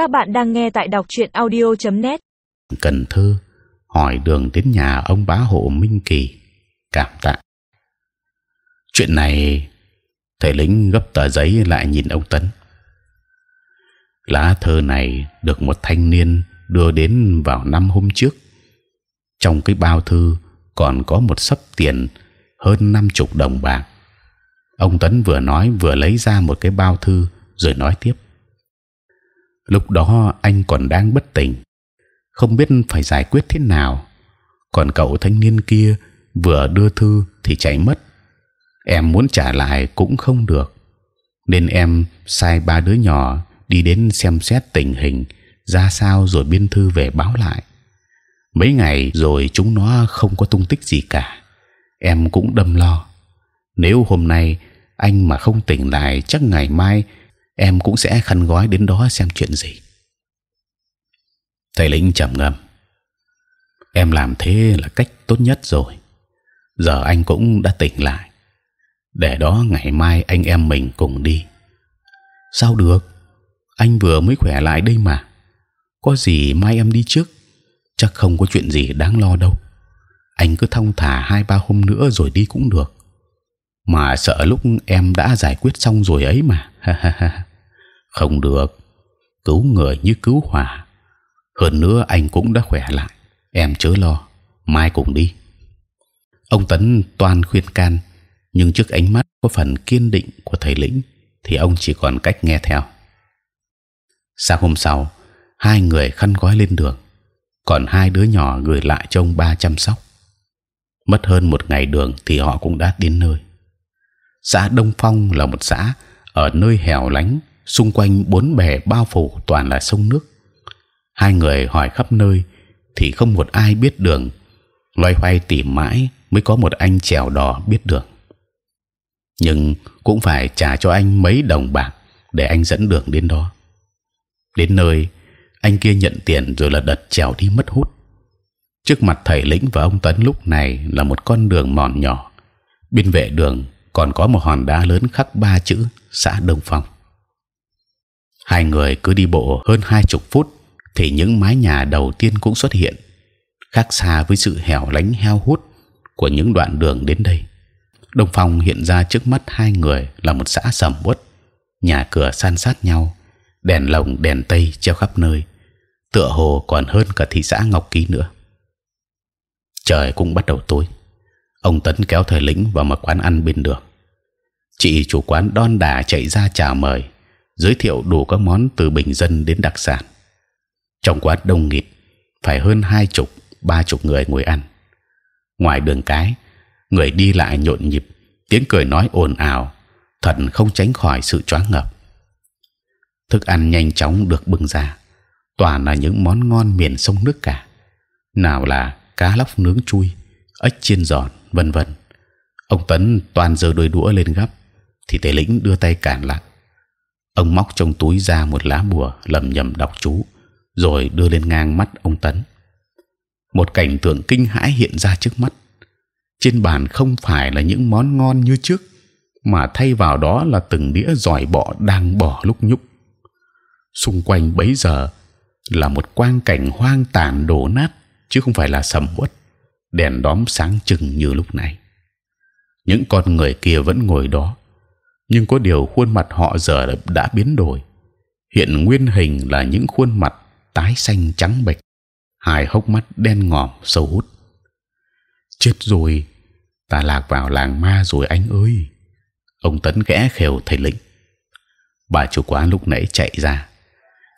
Các bạn đang nghe tại đọc truyện audio.net. Cần Thơ, hỏi đường đến nhà ông bá hộ Minh Kỳ cảm tạ. Chuyện này, thầy lính gấp tờ giấy lại nhìn ông Tấn. Lá thơ này được một thanh niên đưa đến vào năm hôm trước. Trong cái bao thư còn có một sấp tiền hơn năm chục đồng bạc. Ông Tấn vừa nói vừa lấy ra một cái bao thư rồi nói tiếp. Lúc đó anh còn đang bất tỉnh, không biết phải giải quyết thế nào. Còn cậu thanh niên kia vừa đưa thư thì chạy mất. Em muốn trả lại cũng không được, nên em sai ba đứa nhỏ đi đến xem xét tình hình ra sao rồi biên thư về báo lại. Mấy ngày rồi chúng nó không có tung tích gì cả. Em cũng đâm lo. Nếu hôm nay anh mà không tỉnh lại, chắc ngày mai em cũng sẽ khăn gói đến đó xem chuyện gì. Thầy lĩnh trầm ngâm. Em làm thế là cách tốt nhất rồi. Giờ anh cũng đã tỉnh lại. Để đó ngày mai anh em mình cùng đi. Sao được? Anh vừa mới khỏe lại đây mà. Có gì mai em đi trước. Chắc không có chuyện gì đáng lo đâu. Anh cứ thong thả hai ba hôm nữa rồi đi cũng được. Mà sợ lúc em đã giải quyết xong rồi ấy mà không được. Cứu người như cứu hỏa. Hơn nữa anh cũng đã khỏe lại. Em chớ lo. Mai cùng đi. Ông tấn toàn khuyên can, nhưng trước ánh mắt có phần kiên định của thầy lĩnh thì ông chỉ còn cách nghe theo. Sáng hôm sau, hai người khăn gói lên đường. Còn hai đứa nhỏ gửi lại cho ông ba chăm sóc. Mất hơn một ngày đường thì họ cũng đã đến nơi. Xã Đông Phong là một xã ở nơi hẻo lánh xung quanh bốn bề bao phủ toàn là sông nước. Hai người hỏi khắp nơi thì không một ai biết đường. Loay hoay tìm mãi mới có một anh chèo đò biết đường. Nhưng cũng phải trả cho anh mấy đồng bạc để anh dẫn đường đến đó. Đến nơi, anh kia nhận tiền rồi là đật chèo đi mất hút. Trước mặt thầy lĩnh và ông tấn lúc này là một con đường mòn nhỏ. Bên vệ đường còn có một hòn đá lớn khắc ba chữ, xã Đông Phong hai người cứ đi bộ hơn hai chục phút thì những mái nhà đầu tiên cũng xuất hiện, khác xa với sự hẻo lánh heo hút của những đoạn đường đến đây. Đông phong hiện ra trước mắt hai người là một xã sầm uất, nhà cửa san sát nhau, đèn lồng đèn tây treo khắp nơi, tựa hồ còn hơn cả thị xã ngọc ký nữa. Trời cũng bắt đầu tối, ông tấn kéo thời lĩnh vào một quán ăn bên đường. Chị chủ quán đon đà chạy ra chào mời giới thiệu đủ các món từ bình dân đến đặc sản. Trong quán đông nghịt, phải hơn hai chục, ba chục người ngồi ăn. Ngoài đường cái, người đi lại nhộn nhịp, tiếng cười nói ồn ào, thật không tránh khỏi sự choáng ngợp. Thức ăn nhanh chóng được bưng ra, toàn là những món ngon miền sông nước cả, nào là cá lóc nướng chui, ếch chiên giòn, vân vân. Ông tấn toàn giơ đôi đũa lên gấp thì tề lĩnh đưa tay cản lại ông móc trong túi ra một lá bùa lầm nhầm đọc chú, rồi đưa lên ngang mắt ông tấn. Một cảnh tượng kinh hãi hiện ra trước mắt. Trên bàn không phải là những món ngon như trước, mà thay vào đó là từng đĩa giỏi bọ đang bỏ lúc nhúc. Xung quanh bấy giờ là một quang cảnh hoang tàn đổ nát, chứ không phải là sầm uất, đèn đóm sáng chừng như lúc này. Những con người kia vẫn ngồi đó nhưng có điều khuôn mặt họ giờ đã biến đổi hiện nguyên hình là những khuôn mặt tái xanh trắng bệch, hai hốc mắt đen ngòm sâu hút. Chết rồi, ta lạc vào làng ma rồi anh ơi! Ông tấn ghé khều thầy lĩnh. Bà chủ quán lúc nãy chạy ra,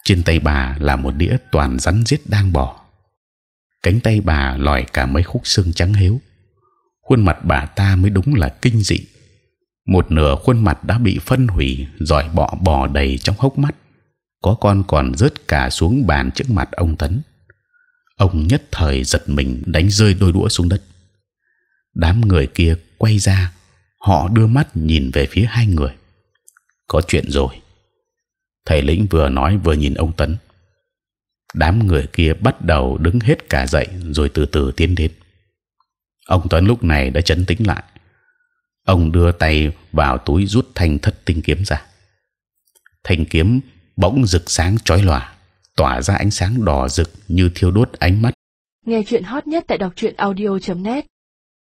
trên tay bà là một đĩa toàn rắn giết đang bỏ Cánh tay bà lòi cả mấy khúc xương trắng héo. Khuôn mặt bà ta mới đúng là kinh dị. Một nửa khuôn mặt đã bị phân hủy, giỏi bọ bò đầy trong hốc mắt. Có con còn rớt cả xuống bàn trước mặt ông tấn. Ông nhất thời giật mình đánh rơi đôi đũa xuống đất. Đám người kia quay ra họ đưa mắt nhìn về phía hai người. Có chuyện rồi. Thầy lĩnh vừa nói vừa nhìn ông tấn. Đám người kia bắt đầu đứng hết cả dậy rồi từ từ tiến đến. Ông tấn lúc này đã chấn tĩnh lại ông đưa tay vào túi rút thanh thất tinh kiếm ra. Thanh kiếm bỗng rực sáng chói lòa, tỏa ra ánh sáng đỏ rực như thiêu đốt ánh mắt. Nghe chuyện hot nhất tại đọc truyện audio.net